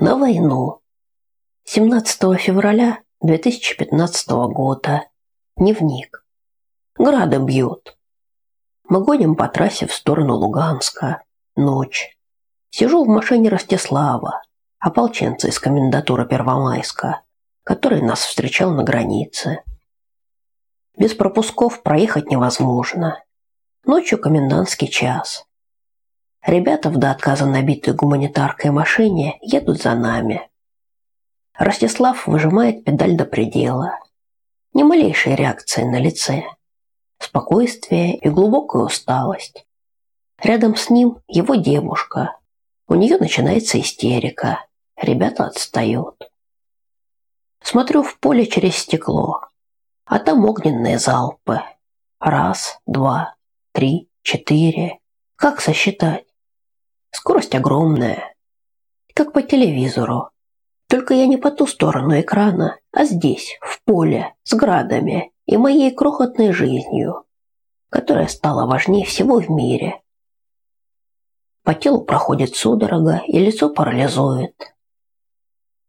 На войну. 17 февраля 2015 года. Дневник. Грады бьют. Мы гоним по трассе в сторону Луганска. Ночь. Сижу в машине Ростислава, ополченца из комендатуры Первомайска, который нас встречал на границе. Без пропусков проехать невозможно. Ночью комендантский час. Ребята в до отказа набитой гуманитаркой машине едут за нами. Ростислав выжимает педаль до предела. Ни малейшей реакции на лице. Спокойствие и глубокая усталость. Рядом с ним его девушка. У нее начинается истерика. Ребята отстают. Смотрю в поле через стекло. А там огненные залпы. Раз, два, три, четыре. Как сосчитать? Скорость огромная, как по телевизору. Только я не по ту сторону экрана, а здесь, в поле, с градами и моей крохотной жизнью, которая стала важнее всего в мире. По телу проходит судорога, и лицо парализует.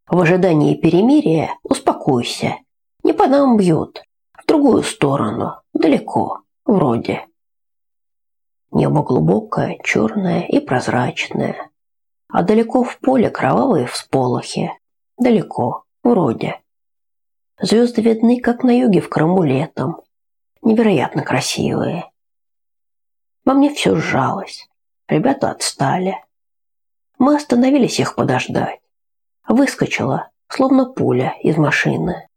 В ожидании перемирия успокойся. Не по нам бьют, в другую сторону, далеко, вроде. Небо глубокое, черное и прозрачное. А далеко в поле кровавые всполохи. Далеко, вроде. Звезды видны, как на юге в Крыму летом. Невероятно красивые. Во мне все сжалось. Ребята отстали. Мы остановились их подождать. Выскочила, словно пуля, из машины.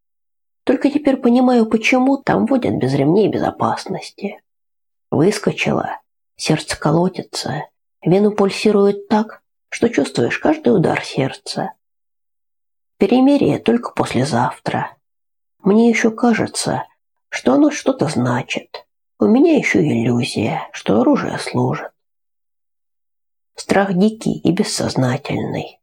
Только теперь понимаю, почему там водят без ремней безопасности. Выскочила Сердце колотится, вены пульсируют так, что чувствуешь каждый удар сердца. Перемирие только послезавтра. Мне еще кажется, что оно что-то значит. У меня еще иллюзия, что оружие служит. Страх дикий и бессознательный.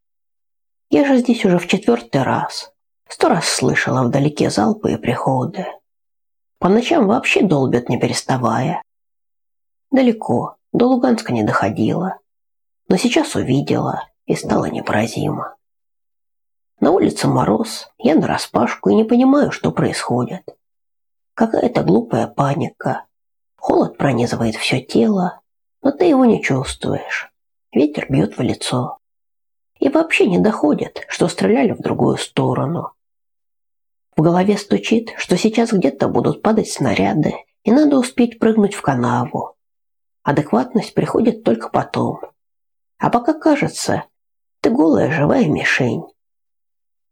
Я же здесь уже в четвертый раз. Сто раз слышала вдалеке залпы и приходы. По ночам вообще долбят не переставая. Далеко, до Луганска не доходила. Но сейчас увидела и стало невыразимо. На улице мороз, я нараспашку и не понимаю, что происходит. Какая-то глупая паника. Холод пронизывает все тело, но ты его не чувствуешь. Ветер бьет в лицо. И вообще не доходит, что стреляли в другую сторону. В голове стучит, что сейчас где-то будут падать снаряды, и надо успеть прыгнуть в канаву. Адекватность приходит только потом. А пока кажется, ты голая живая мишень.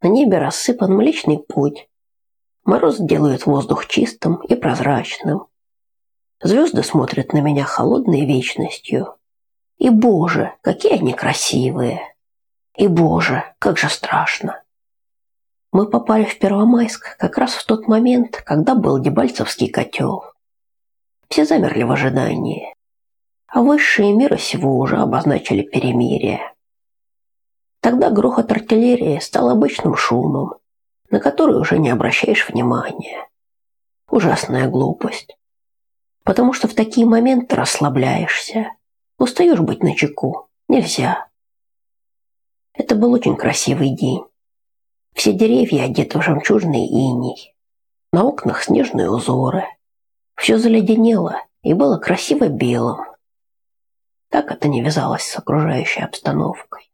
На небе рассыпан Млечный Путь. Мороз делает воздух чистым и прозрачным. Звезды смотрят на меня холодной вечностью. И, Боже, какие они красивые! И, Боже, как же страшно! Мы попали в Первомайск как раз в тот момент, когда был Дебальцевский котел. Все замерли в ожидании а высшие мира сего уже обозначили перемирие. Тогда грохот артиллерии стал обычным шумом, на который уже не обращаешь внимания. Ужасная глупость. Потому что в такие моменты расслабляешься. Устаешь быть начеку. Нельзя. Это был очень красивый день. Все деревья одеты в жемчужный иней. На окнах снежные узоры. Все заледенело и было красиво белым. Так это не вязалось с окружающей обстановкой.